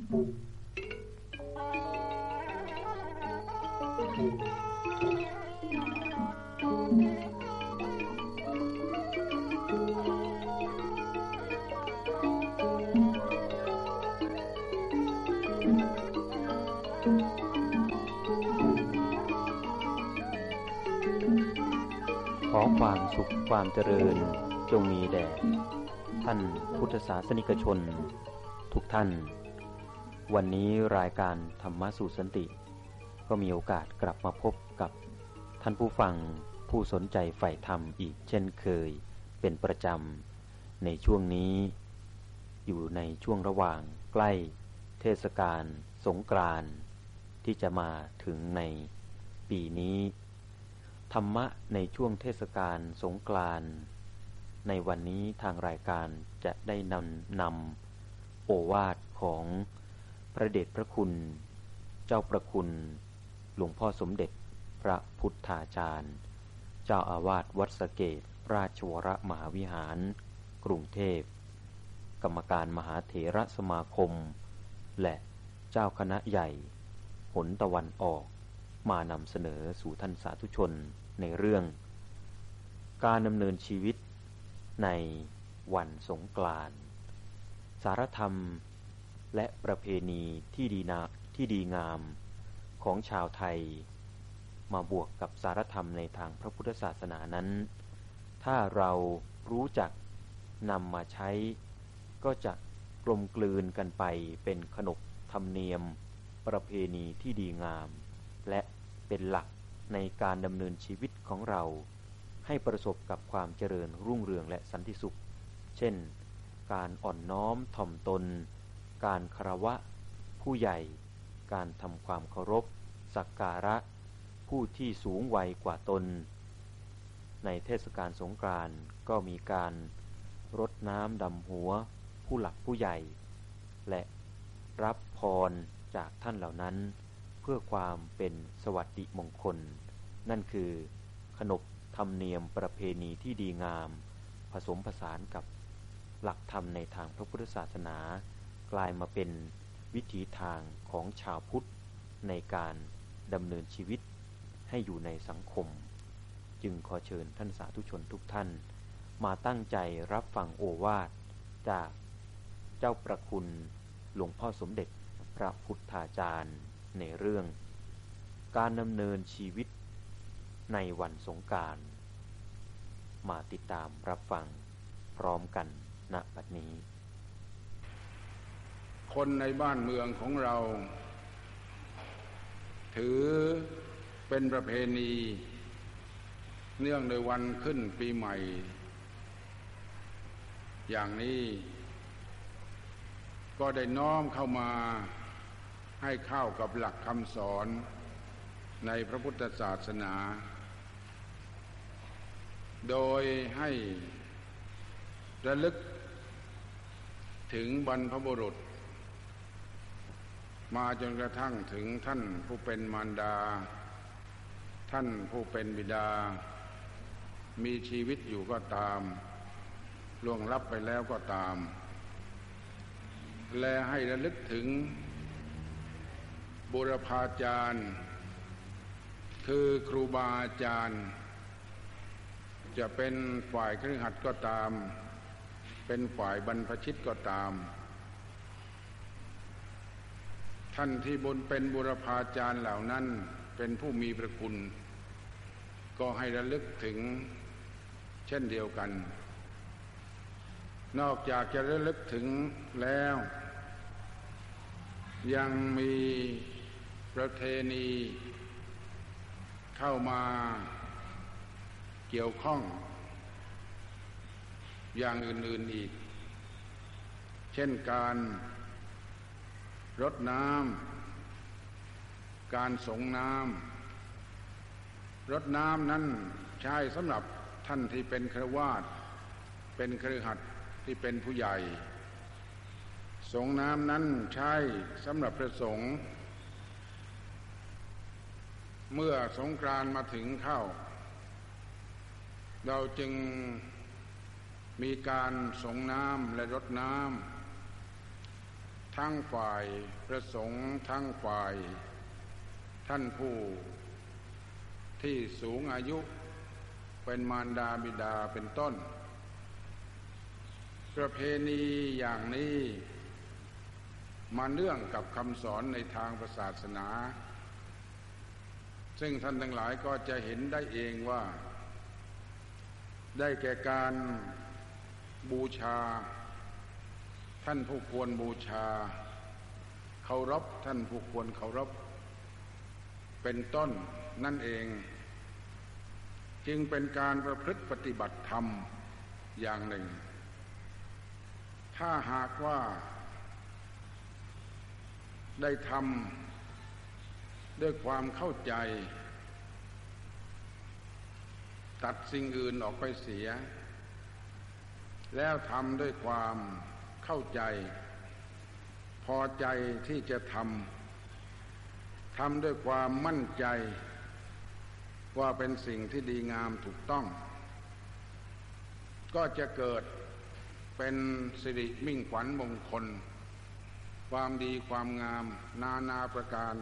ขอความสุขความเจริญจงมีแด่ท่านพุทธศาสนิกชน ทุกท่าน วันนี้รายการธรรมสู่สันติ ก็มีโอกาสกลับมาพบกับท่านผู้ฟังผู้สนใจใฝ่ธรรมอีกเช่นเคย เป็นประจำในช่วงนี้ อยู่ในช่วงระหว่างใกล้ เทศกาลสงกรานต์ที่จะมาถึงในปีนี้ ธรรมะในช่วงเทศกาลสงกรานต์ในวันนี้ทางรายการจะได้นำนำโอวาทของ พระเดชพระคุณ เจ้าประคุณ หลวงพ่อสมเด็จ พระพุทธาจารย์ เจ้าอาวาสวัดสเกต ราชวรมหาวิหาร กรุงเทพ กรรมการมหาเถระสมาคม และเจ้าคณะใหญ่ หนตะวันออก มานำเสนอสู่ท่านสาธุชนในเรื่อง การดำเนินชีวิตในวันสงกรานต์สารธรรม และประเพณีที่ดีนาที่ดีงามของชาวไทย มาบวกกับสารธรรมในทางพระพุทธศาสนานั้น ถ้าเรารู้จักนำมาใช้ ก็จะกลมกลืนกันไปเป็นขนบธรรมเนียม ประเพณีที่ดีงาม และเป็นหลักในการดำเนินชีวิตของเรา ให้ประสบกับความเจริญรุ่งเรืองและสันติสุข เช่น การอ่อนน้อมถ่อมตน การคารวะ ผู้ใหญ่ การทำความเคารพ สักการะ ผู้ที่สูงวัยกว่าตน ในเทศกาลสงกรานต์ก็มีการรดน้ำดำหัว ผู้หลักผู้ใหญ่ และรับพรจากท่านเหล่านั้น เพื่อความเป็นสวัสดิมงคล นั่นคือ ขนบธรรมเนียมประเพณีที่ดีงาม ผสมผสานกับหลักธรรมในทางพระพุทธศาสนา กลายมาเป็นวิถีทางของชาวพุทธในการดำเนินชีวิตให้อยู่ในสังคม จึงขอเชิญท่านสาธุชนทุกท่าน มาตั้งใจรับฟังโอวาทจากเจ้าประคุณหลวงพ่อสมเด็จพระพุทธาจารย์ในเรื่อง การดำเนินชีวิตในวันสงการมาติดตามรับฟังพร้อมกันณบัดนี้ คนในบ้านเมืองของเรา ถือเป็นประเพณี เนื่องในวันขึ้นปีใหม่ อย่างนี้ ก็ได้น้อมเข้ามาให้เข้ากับหลักคำสอนในพระพุทธศาสนา โดยให้ระลึกถึงบรรพบุรุษ มาจนกระทั่งถึงท่านผู้เป็นมารดา ท่านผู้เป็นบิดา มีชีวิตอยู่ก็ตามล่วงลับไปแล้วก็ตาม และให้ระลึกถึงบุรพาจารย์ คือครูบาอาจารย์ จะเป็นฝ่ายครือขัดก็ตาม เป็นฝ่ายบรรพชิตก็ตาม ท่านที่บุญเป็นบุรพาจารย์เหล่านั้นเป็นผู้มีพระคุณ ก็ให้ระลึกถึงเช่นเดียวกัน นอกจากจะระลึกถึงแล้ว ยังมีประเพณีเข้ามาเกี่ยวข้อง อย่างอื่นๆอีก เช่นการ รดน้ำการสงน้ำรดน้ำนั้นใช้สำหรับท่านที่เป็นครวาสเป็นครือขัดที่เป็นผู้ใหญ่ สงน้ำนั้นใช้สำหรับพระสงฆ์เมื่อสงกรานมาถึงเข้า เราจึงมีการสงน้ำและรดน้ำ ทั้งฝ่ายประสงค์ทั้งฝ่าย ท่านผู้ ที่สูงอายุเป็นมารดาบิดาเป็นต้น ประเพณีอย่างนี้มาเนื่องกับคำสอนในทางศาสนา ซึ่งท่านทั้งหลายก็จะเห็นได้เองว่า ได้แก่การบูชา ท่านผู้ควรบูชาเคารพท่านผู้ควรเคารพ เป็นต้นนั่นเอง จึงเป็นการประพฤติปฏิบัติธรรมอย่างหนึ่ง ถ้าหากว่า ได้ทำด้วยความเข้าใจ ตัดสิ่งอื่นออกไปเสีย แล้วทำด้วยความ เข้าใจ พอใจที่จะทำทำด้วยความมั่นใจ ว่าเป็นสิ่งที่ดีงามถูกต้อง ก็จะเกิดเป็นสิริมิ่งขวัญมงคล ความดีความงาม นานาประการ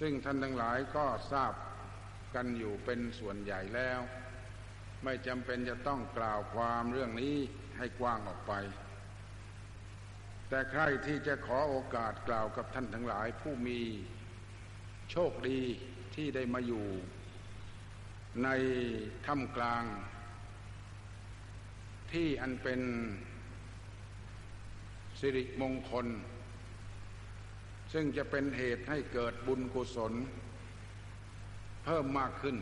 ซึ่งท่านทั้งหลายก็ทราบกันอยู่เป็นส่วนใหญ่แล้ว ไม่จำเป็นจะต้องกล่าวความเรื่องนี้ให้กว้างออกไป แต่ใครที่จะขอโอกาสกล่าวกับท่านทั้งหลายผู้มีโชคดีที่ได้มาอยู่ ในถ้ำกลาง ที่อันเป็นสิริมงคล ซึ่งจะเป็นเหตุให้เกิดบุญกุศล เพิ่มมากขึ้น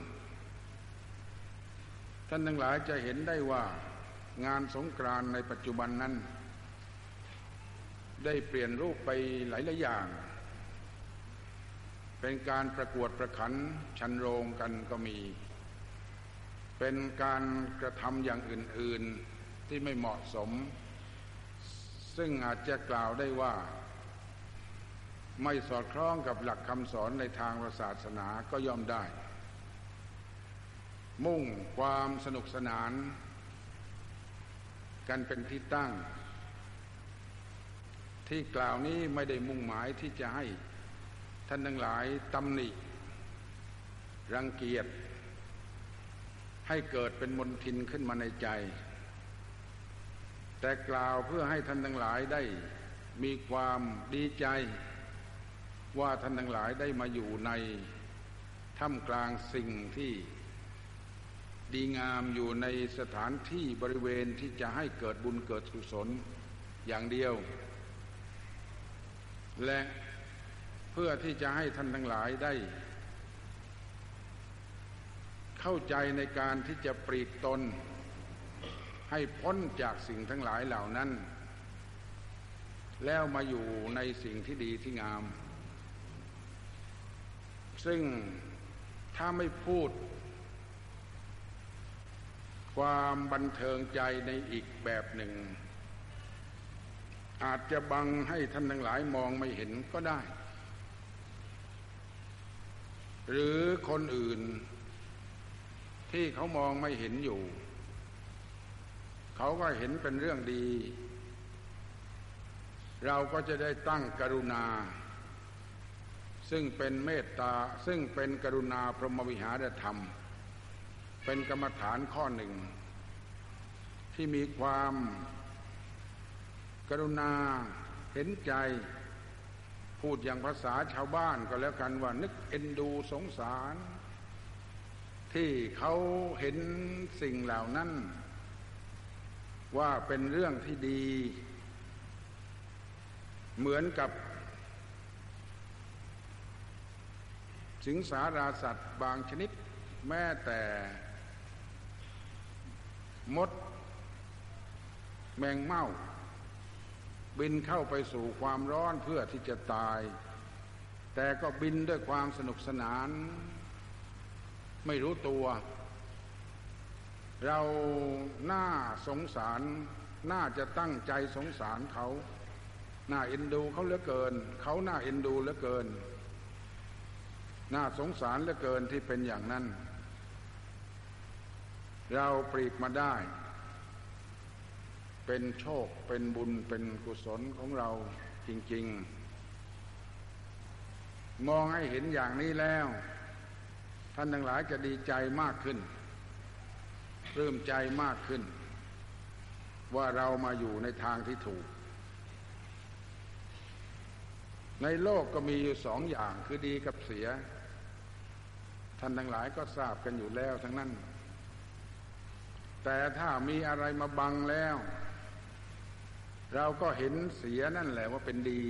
ท่านทั้งหลายจะเห็นได้ว่างานสงกรานในปัจจุบันนั้น ได้เปลี่ยนรูปไปหลายหลายอย่าง เป็นการประกวดประขันชันโรงกันก็มี เป็นการกระทำอย่างอื่น ๆที่ไม่เหมาะสม ซึ่งอาจจะกล่าวได้ว่า ไม่สอดคล้องกับหลักคำสอนในทางศาสนาก็ย่อมได้ มุ่งความสนุกสนาน กันเป็นที่ตั้ง ที่กล่าวนี้ไม่ได้มุ่งหมายที่จะให้ท่านทั้งหลายตำหนิ รังเกียจ ให้เกิดเป็นมนทินขึ้นมาในใจ แต่กล่าวเพื่อให้ท่านทั้งหลายได้มีความดีใจ ว่าท่านทั้งหลายได้มาอยู่ในถ้ำกลางสิ่งที่ ดีงามอยู่ในสถานที่บริเวณที่จะให้เกิดบุญเกิดสุศลอย่างเดียว และเพื่อที่จะให้ท่านทั้งหลายได้ เข้าใจในการที่จะปรีดตน ให้พ้นจากสิ่งทั้งหลายเหล่านั้น แล้วมาอยู่ในสิ่งที่ดีที่งาม ซึ่งถ้าไม่พูด ความบันเทิงใจในอีกแบบหนึ่ง อาจจะบังให้ท่านทั้งหลายมองไม่เห็นก็ได้ หรือคนอื่น ที่เขามองไม่เห็นอยู่ เขาก็เห็นเป็นเรื่องดี เราก็จะได้ตั้งกรุณา ซึ่งเป็นเมตตาซึ่งเป็นกรุณาพรหมวิหารธรรม เป็นกรรมฐานข้อหนึ่ง ที่มีความกรุณาเห็นใจ พูดอย่างภาษาชาวบ้านก็แล้วกันว่านึกเอ็นดูสงสาร ที่เขาเห็นสิ่งเหล่านั้น ว่าเป็นเรื่องที่ดี เหมือนกับสิงสาราสัตว์บางชนิดแม้แต่ มด แมงเม่า บินเข้าไปสู่ความร้อนเพื่อที่จะตาย แต่ก็บินด้วยความสนุกสนาน ไม่รู้ตัว เราหน้าสงสาร น่าจะตั้งใจสงสารเขาน่าเอ็นดูเขาเหลือเกิน เขาน่าเอ็นดูเหลือเกิน น่าสงสารเหลือเกินที่เป็นอย่างนั้น เราปรีกมาได้ เป็นโชคเป็นบุญเป็นกุศลของเราจริง ๆ มองให้เห็นอย่างนี้แล้ว ท่านทั้งหลายจะดีใจมากขึ้นเริ่มใจมากขึ้น ว่าเรามาอยู่ในทางที่ถูก ในโลกก็มีอยู่สองอย่างคือดีกับเสีย ท่านทั้งหลายก็ทราบกันอยู่แล้วทั้งนั้น แต่ถ้ามีอะไรมาบังแล้ว เราก็เห็นเสียนั่นแหละว่าเป็นดี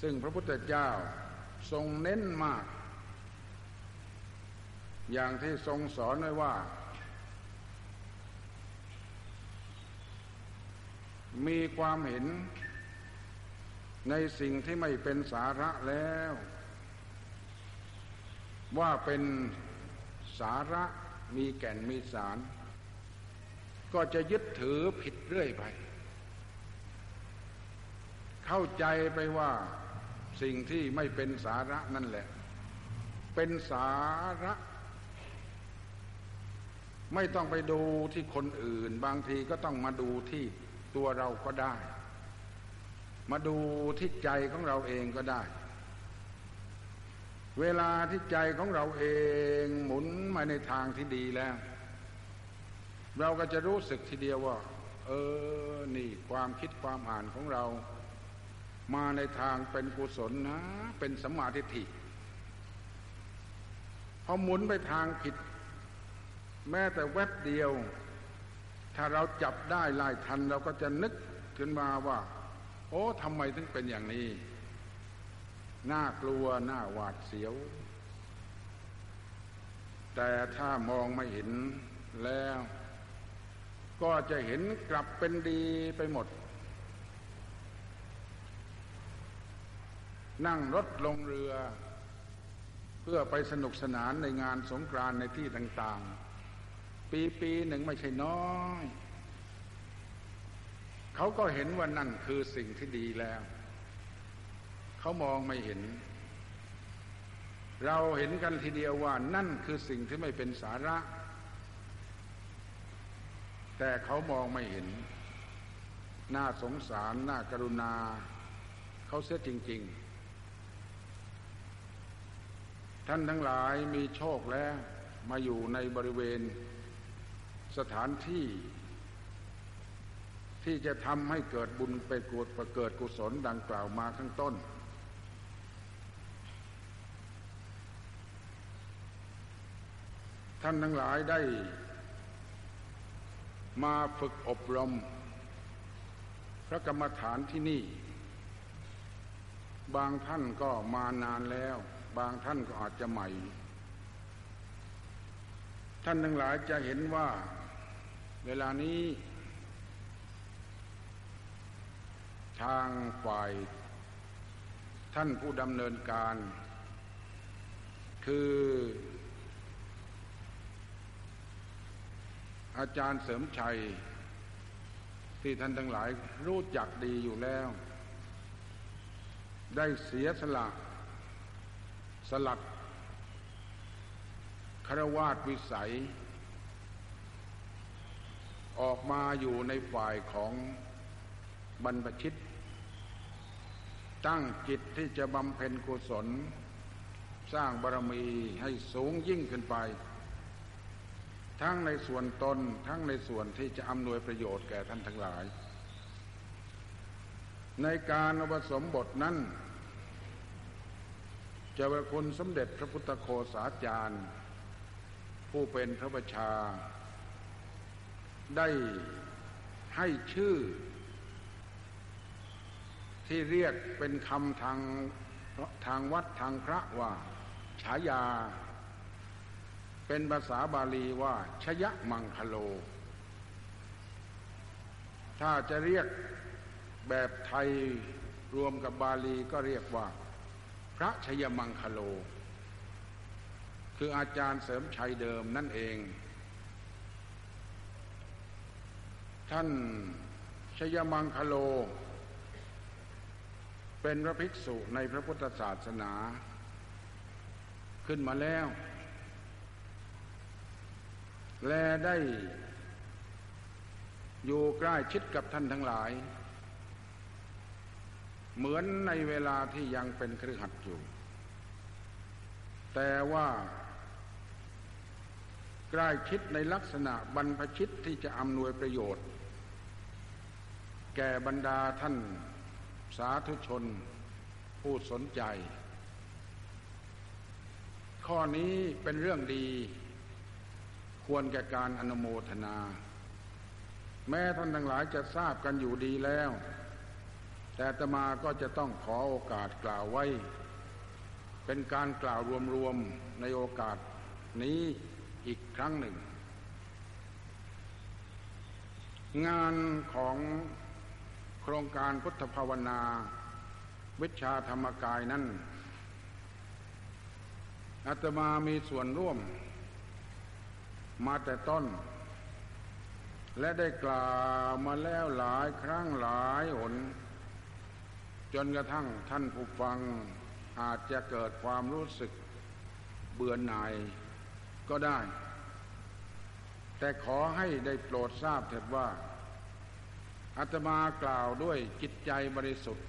ซึ่งพระพุทธเจ้าทรงเน้นมาก อย่างที่ทรงสอนไว้ว่า มีความเห็นในสิ่งที่ไม่เป็นสาระแล้ว ว่าเป็นสาระ มีแก่นมีสาร ก็จะยึดถือผิดเรื่อยไป เข้าใจไปว่าสิ่งที่ไม่เป็นสาระนั่นแหละ เป็นสาระ ไม่ต้องไปดูที่คนอื่น บางทีก็ต้องมาดูที่ตัวเราก็ได้ มาดูที่ใจของเราเองก็ได้ เวลาที่ใจของเราเองหมุนมาในทางที่ดีแล้ว เราก็จะรู้สึกทีเดียวว่า เออ นี่ความคิดความอ่านของเรา มาในทางเป็นกุศลนะ เป็นสัมมาทิฏฐิพอหมุนไปทางผิด แม้แต่แวบเดียว ถ้าเราจับได้ลายทัน เราก็จะนึกขึ้นมาว่า โอ้ทำไมถึงเป็นอย่างนี้ น่ากลัวน่าหวาดเสียว แต่ถ้ามองไม่เห็นแล้ว ก็จะเห็นกลับเป็นดีไปหมด นั่งรถลงเรือ เพื่อไปสนุกสนานในงานสงกรานในที่ต่างๆ ปีปีหนึ่งไม่ใช่น้อย เขาก็เห็นว่านั่นคือสิ่งที่ดีแล้ว เขามองไม่เห็น เราเห็นกันทีเดียวว่านั่นคือสิ่งที่ไม่เป็นสาระ แต่เขามองไม่เห็น น่าสงสาร น่ากรุณา เขาเสียจริง ๆ ท่านทั้งหลายมีโชคแล้วมาอยู่ในบริเวณสถานที่ที่จะทำให้เกิดบุญไปกิดประเกิดกุศลดังกล่าวมาข้างต้น ท่านทั้งหลายได้มาฝึกอบรม พระกรรมฐานที่นี่ บางท่านก็มานานแล้ว บางท่านก็อาจจะใหม่ ท่านทั้งหลายจะเห็นว่า เวลานี้ ทางฝ่าย ท่านผู้ดำเนินการ คือ อาจารย์เสริมชัย ที่ท่านทั้งหลายรู้จักดีอยู่แล้ว ได้เสียสละ สลัดคารวาสวิสัย ออกมาอยู่ในฝ่ายของบรรพชิต ตั้งจิตที่จะบำเพ็ญกุศล สร้างบารมีให้สูงยิ่งขึ้นไป ทั้งในส่วนตนทั้งในส่วนที่จะอำนวยประโยชน์แก่ท่านทั้งหลาย ในการอุปสมบทนั้นจะเจ้าคุณสมเด็จพระพุทธโคสาจารย์ ผู้เป็นพระบัญชา ได้ให้ชื่อ ที่เรียกเป็นคำทางทางวัดทางพระว่า ฉายา เป็นภาษาบาลีว่า ชยมังคโล ถ้าจะเรียกแบบไทยรวมกับบาลีก็เรียกว่า พระชยมังคโล คืออาจารย์เสริมชัยเดิมนั่นเอง ท่านชยมังคโล เป็นพระภิกษุในพระพุทธศาสนา ขึ้นมาแล้ว และได้อยู่ใกล้ชิดกับท่านทั้งหลาย เหมือนในเวลาที่ยังเป็นครือขัดอยู่ แต่ว่าใกล้ชิดในลักษณะบรรพชิตที่จะอำนวยประโยชน์ แก่บรรดาท่านสาธุชนผู้สนใจ ข้อนี้เป็นเรื่องดี ควรแก่การอนุโมทนา แม้ท่านทั้งหลายจะทราบกันอยู่ดีแล้ว แต่ตมาก็จะต้องขอโอกาสกล่าวไว้ เป็นการกล่าวรวมๆในโอกาสนี้อีกครั้งหนึ่ง งานของโครงการพุทธภาวนา วิชาธรรมกายนั้นอาตมามีส่วนร่วม มาแต่ต้น และได้กล่าวมาแล้วหลายครั้งหลายหน จนกระทั่งท่านผู้ฟังอาจจะเกิดความรู้สึกเบื่อหน่ายก็ได้ แต่ขอให้ได้โปรดทราบเถิดว่าอาตมากล่าวด้วยจิตใจบริสุทธิ์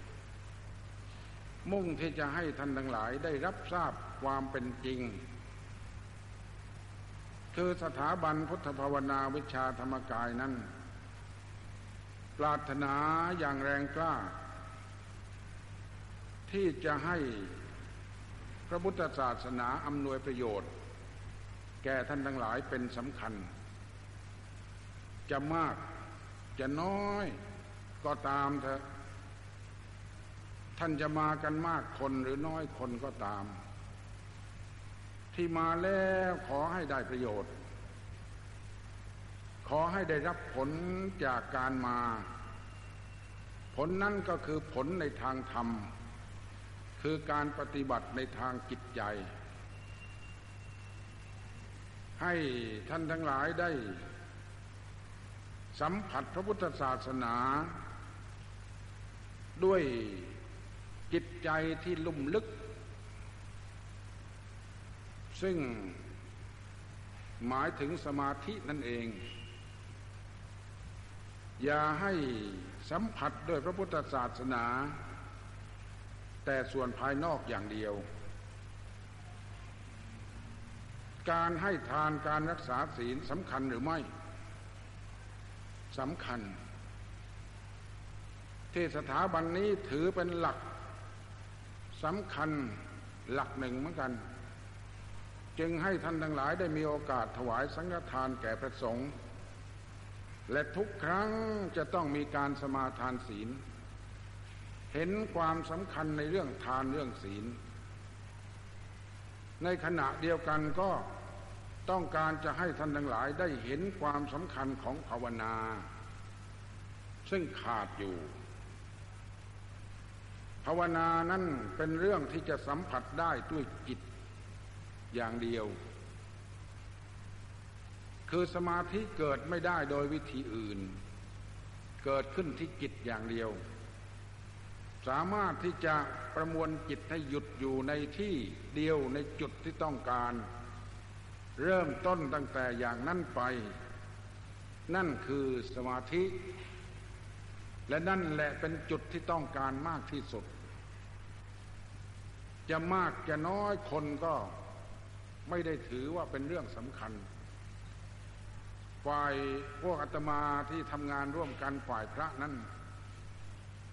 มุ่งที่จะให้ท่านทั้งหลายได้รับทราบความเป็นจริง คือสถาบันพุทธภาวนาวิชาธรรมกายนั้น ปรารถนาอย่างแรงกล้า ที่จะให้พระพุทธศาสนาอำนวยประโยชน์ แก่ท่านทั้งหลายเป็นสำคัญ จะมากจะน้อยก็ตามเถอะท่านจะมากันมากคนหรือน้อยคนก็ตาม ที่มาแล้วขอให้ได้ประโยชน์ ขอให้ได้รับผลจากการมา ผลนั้นก็คือผลในทางธรรม คือการปฏิบัติในทางจิตใจ ให้ท่านทั้งหลายได้ สัมผัสพระพุทธศาสนา ด้วยจิตใจที่ลุ่มลึก ซึ่งหมายถึงสมาธินั่นเอง อย่าให้สัมผัสด้วยพระพุทธศาสนา แต่ส่วนภายนอกอย่างเดียว การให้ทานการรักษาศีลสำคัญหรือไม่สำคัญ ที่สถาบันนี้ถือเป็นหลักสำคัญหลักหนึ่งเหมือนกัน จึงให้ท่านทั้งหลายได้มีโอกาสถวายสังฆทานแก่พระสงฆ์และทุกครั้งจะต้องมีการสมาทานศีล เห็นความสำคัญในเรื่องทานเรื่องศีล ในขณะเดียวกันก็ต้องการจะให้ท่านทั้งหลายได้เห็นความสำคัญของภาวนา ซึ่งขาดอยู่ ภาวนานั้นเป็นเรื่องที่จะสัมผัสได้ด้วยจิต อย่างเดียว คือสมาธิเกิดไม่ได้โดยวิธีอื่น เกิดขึ้นที่จิตอย่างเดียว สามารถที่จะประมวลจิตให้หยุดอยู่ในที่เดียวในจุดที่ต้องการ เริ่มต้นตั้งแต่อย่างนั้นไป นั่นคือสมาธิ และนั่นแหละเป็นจุดที่ต้องการมากที่สุดจะมากจะน้อยคนก็ ไม่ได้ถือว่าเป็นเรื่องสำคัญ ฝ่ายพวกอาตมาที่ทำงานร่วมกันฝ่ายพระนั้น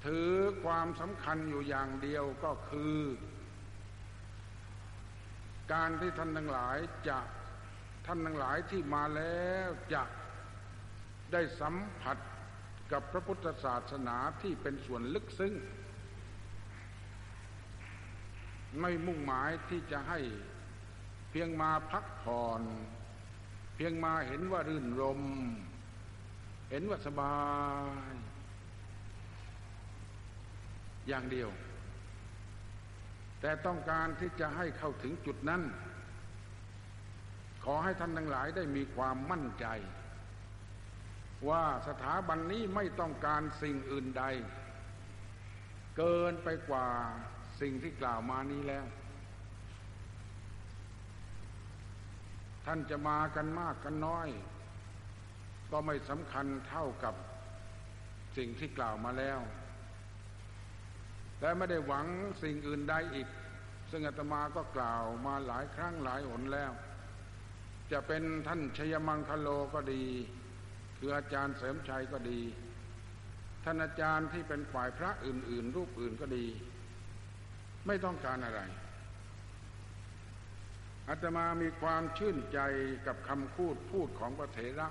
ถือความสำคัญอยู่อย่างเดียวก็คือ การที่ท่านทั้งหลายจะท่านทั้งหลายที่มาแล้วจะได้สัมผัสกับพระพุทธศาสนาที่เป็นส่วนลึกซึ้งไม่มุ่งหมายที่จะให้ พียงมาพักผ่อน เพียงมาเห็นว่ารื่นรม เห็นว่าสบาย อย่างเดียว แต่ต้องการที่จะให้เข้าถึงจุดนั้น ขอให้ท่านทั้งหลายได้มีความมั่นใจ ว่าสถาบันนี้ไม่ต้องการสิ่งอื่นใด เกินไปกว่าสิ่งที่กล่าวมานี้แล้ว ท่านจะมากันมากกันน้อย ก็ไม่สำคัญเท่ากับสิ่งที่กล่าวมาแล้ว และไม่ได้หวังสิ่งอื่นใดอีก ซึ่งอาตมาก็กล่าวมาหลายครั้งหลายหนแล้ว จะเป็นท่านชยมังคโลก็ดี คืออาจารย์เสริมชัยก็ดี ท่านอาจารย์ที่เป็นฝ่ายพระอื่น ๆ รูปอื่นก็ดี ไม่ต้องการอะไร อาตมามีความชื่นใจกับคำพูดพูดของพระเถระ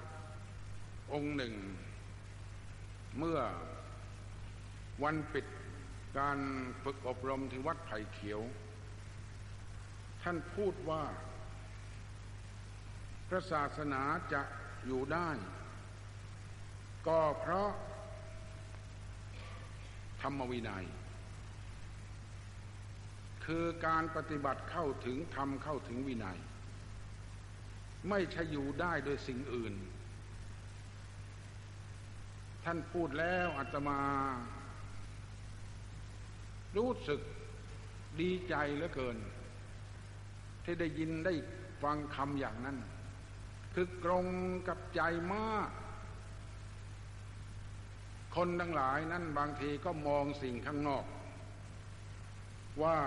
องค์หนึ่ง เมื่อวันปิดการฝึกอบรมที่วัดไผ่เขียว ท่านพูดว่า พระศาสนาจะอยู่ได้ ก็เพราะธรรมวินัย คือการปฏิบัติเข้าถึงธรรมเข้าถึงวินัย ไม่ใช่อยู่ได้โดยสิ่งอื่น ท่านพูดแล้วอาตมา รู้สึกดีใจเหลือเกิน ที่ได้ยินได้ฟังคำอย่างนั้น คือกรงกับใจมาก คนทั้งหลายนั้นบางทีก็มองสิ่งข้างนอก ว่า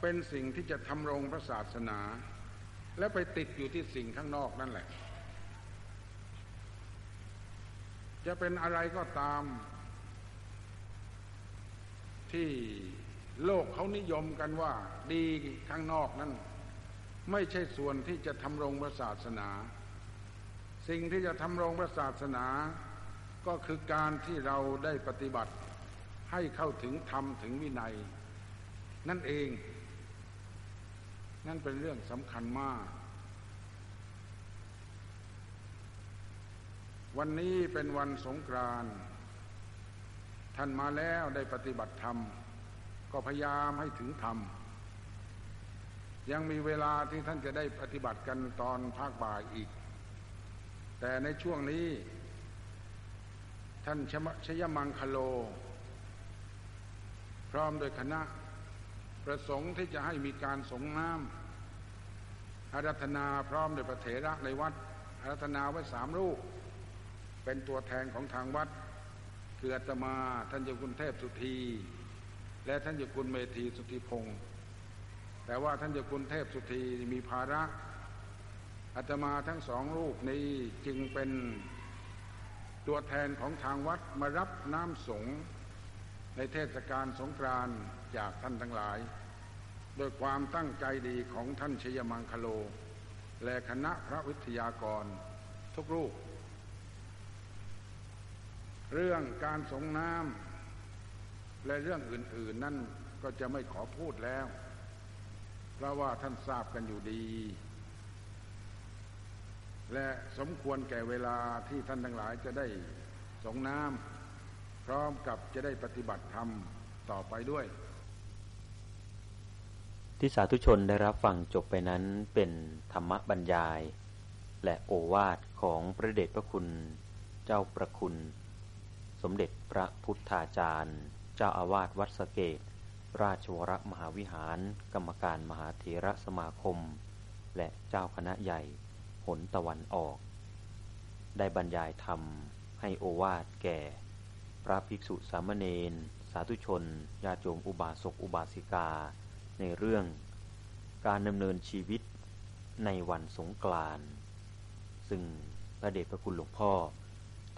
เป็นสิ่งที่จะทำรงพระศาสนา และไปติดอยู่ที่สิ่งข้างนอกนั่นแหละ จะเป็นอะไรก็ตาม ที่โลกเขานิยมกันว่า ดีข้างนอกนั้น ไม่ใช่ส่วนที่จะทำรงพระศาสนา สิ่งที่จะทำรงพระศาสนา ก็คือการที่เราได้ปฏิบัติให้เข้าถึงธรรมถึงวินัย นั่นเอง นั่นเป็นเรื่องสำคัญมาก วันนี้เป็นวันสงกรานต์ท่านมาแล้วได้ปฏิบัติธรรม ก็พยายามให้ถึงธรรม ยังมีเวลาที่ท่านจะได้ปฏิบัติกันตอนภาคบ่ายอีก แต่ในช่วงนี้ ท่านชยมังคโล พร้อมโดยคณะ ประสงค์ที่จะให้มีการสงน้ำอารัธนาพร้อมโดยพระเถระในวัดอารัธนาไว้สามรูป เป็นตัวแทนของทางวัด คืออาตมาท่านเจ้าคุณเทพสุธี และท่านเจ้าคุณเมธีสุธีพงศ์แต่ว่าท่านเจ้าคุณเทพสุธีมีภาระอาตมาทั้งสองรูปนี้จึงเป็นตัวแทนของทางวัดมารับน้ำสง ในเทศกาลสงกรานต์จากท่านทั้งหลาย โดยความตั้งใจดีของท่านชยมังคโล และคณะพระวิทยากร ทุกรูป เรื่องการสงน้ำและเรื่องอื่น ๆ นั่นก็จะไม่ขอพูดแล้ว เพราะว่าท่านทราบกันอยู่ดี และสมควรแก่เวลาที่ท่านทั้งหลายจะได้สงน้ำ ร้อมกับจะได้ปฏิบัติธรรมต่อไปด้วย ที่สาธุชนได้รับฟังจบไปนั้นเป็นธรรมบรรยาย และโอวาทของพระเดชพระคุณ เจ้าประคุณ สมเด็จพระพุทธาจารย์ เจ้าอาวาสวัดสเกต ราชวรมหาวิหาร กรรมการมหาเถระสมาคม และเจ้าคณะใหญ่หนตะวันออก ได้บรรยายธรรมให้โอวาทแก่ ระภิกษุสามเณรสาธุชนญาโยมอุบาสกอุบาสิกา ในเรื่อง การดำเนินชีวิตในวันสงกรานต์ซึ่งพระเดชพระคุณหลวงพ่อ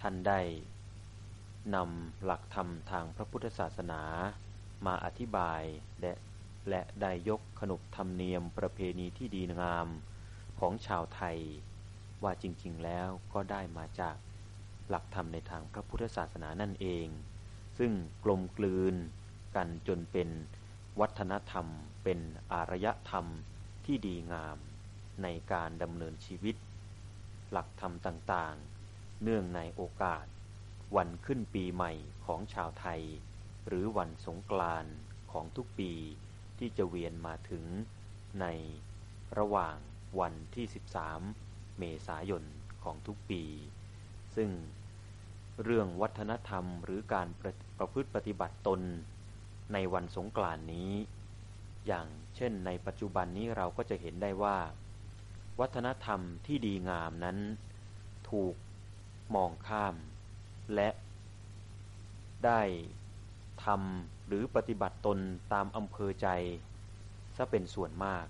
ท่านได้นำหลักธรรมทางพระพุทธศาสนามาอธิบายและและได้ยกขนบธรรมเนียมประเพณีที่ดีงามของชาวไทย ว่าจริงๆแล้วก็ได้มาจาก หลักธรรมในทางพระพุทธศาสนานั่นเอง ซึ่งกลมกลืนกันจนเป็นวัฒนธรรม เป็นอารยธรรมที่ดีงามในการดำเนินชีวิต หลักธรรมต่างๆ เนื่องในโอกาส วันขึ้นปีใหม่ของชาวไทย หรือวันสงกรานต์ของทุกปีที่จะเวียนมาถึงในระหว่างวันที่ 13 เมษายนของทุกปี ซึ่ง เรื่องวัฒนธรรมหรือการประประพฤติปฏิบัติตนในวันสงกรานนี้ อย่างเช่นในปัจจุบันนี้เราก็จะเห็นได้ว่า วัฒนธรรมที่ดีงามนั้น ถูกมองข้าม และได้ทำหรือปฏิบัติตนตามอำเภอใจซะเป็นส่วนมาก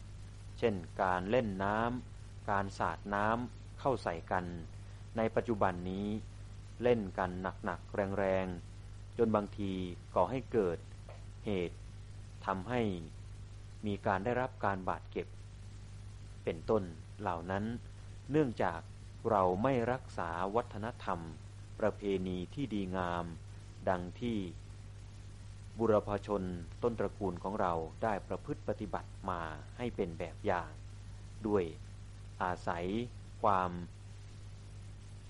เช่นการเล่นน้ำการสาดน้ำเข้าใส่กัน ในปัจจุบันนี้ เล่นกันหนักๆแรงๆ จนบางทีก่อให้เกิดเหตุทำให้มีการได้รับการบาดเจ็บ เป็นต้นเหล่านั้น เนื่องจากเราไม่รักษาวัฒนธรรม ประเพณีที่ดีงาม ดังที่บุรพชนต้นตระกูลของเราได้ประพฤติปฏิบัติมาให้เป็นแบบอย่าง ด้วยอาศัยความ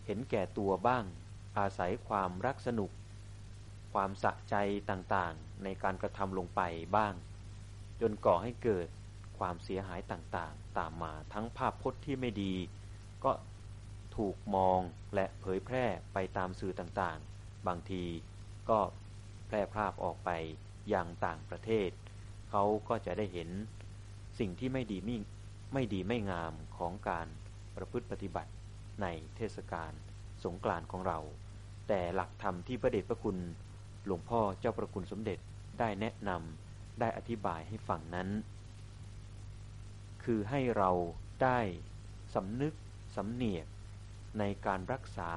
เห็นแก่ตัวบ้าง อาศัยความรักสนุก ความสะใจต่างๆ ในการกระทำลงไปบ้าง จนก่อให้เกิดความเสียหายต่างๆ ตามมาทั้งภาพพจน์ที่ไม่ดี ก็ถูกมองและเผยแพร่ไปตามสื่อต่างๆ บางทีก็แพร่ภาพออกไปยังต่างประเทศ เขาก็จะได้เห็นสิ่งที่ไม่ดีไม่ไม่ดีไม่งามของการประพฤติปฏิบัติในเทศกาลสงกรานต์ของเรา แต่หลักธรรมที่พระเดชพระคุณ หลวงพ่อเจ้าประคุณสมเด็จได้แนะนำได้อธิบายให้ฟังนั้น คือให้เราได้สำนึกสำเนียกในการรักษา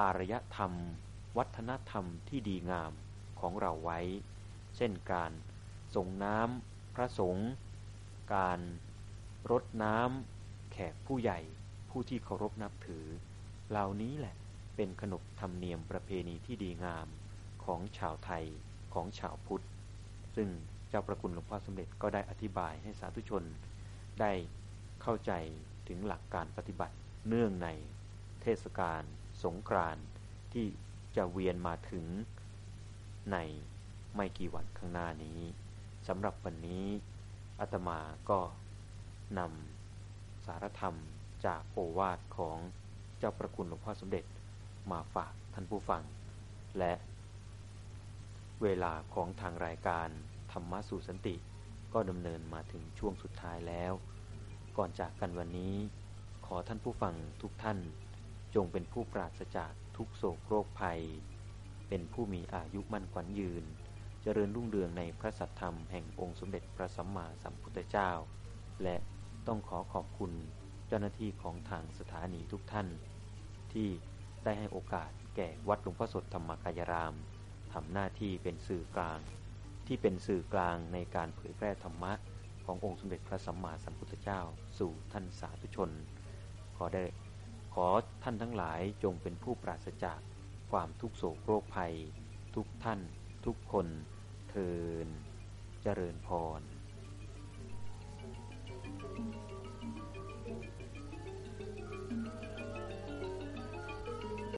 อารยธรรม วัฒนธรรมที่ดีงามของเราไว้ เช่นการส่งน้ำพระสงฆ์การรดน้ำแขกผู้ใหญ่ผู้ที่เคารพนับถือ เหล่านี้แหละ เป็นขนบธรรมเนียมประเพณีที่ดีงามของชาวไทยของชาวพุทธ ซึ่งเจ้าประคุณหลวงพ่อสมเด็จก็ได้อธิบายให้สาธุชน ได้เข้าใจถึงหลักการปฏิบัติเนื่องในเทศกาลสงกรานต์ที่จะเวียนมาถึงในไม่กี่วันข้างหน้านี้สำหรับวันนี้อาตมาก็นำสารธรรมจากโอวาทของเจ้าประคุณหลวงพ่อสมเด็จ มาฝากท่านผู้ฟัง และเวลาของทางรายการธรรมะสู่สันติ ก็ดำเนินมาถึงช่วงสุดท้ายแล้ว ก่อนจากกันวันนี้ ขอท่านผู้ฟังทุกท่าน จงเป็นผู้ปราศจากทุกโศกโรคภัย เป็นผู้มีอายุมั่นขวัญยืน เจริญรุ่งเรืองในพระสัทธรรมแห่งองค์สมเด็จพระสัมมาสัมพุทธเจ้า และต้องขอขอบคุณเจ้าหน้าที่ของทางสถานีทุกท่าน ที่ ได้ให้โอกาสแก่วัดหลวงพ่อสดธรรมกายรามทำหน้าที่เป็นสื่อกลาง ที่เป็นสื่อกลางในการเผยแพร่ธรรมะ ขององค์สมเด็จพระสัมมาสัมพุทธเจ้า สู่ท่านสาธุชน ขอได้ขอท่านทั้งหลายจงเป็นผู้ปราศจากความทุกโศกโรคภัย ทุกท่าน ทุกคนเทินเจริญพร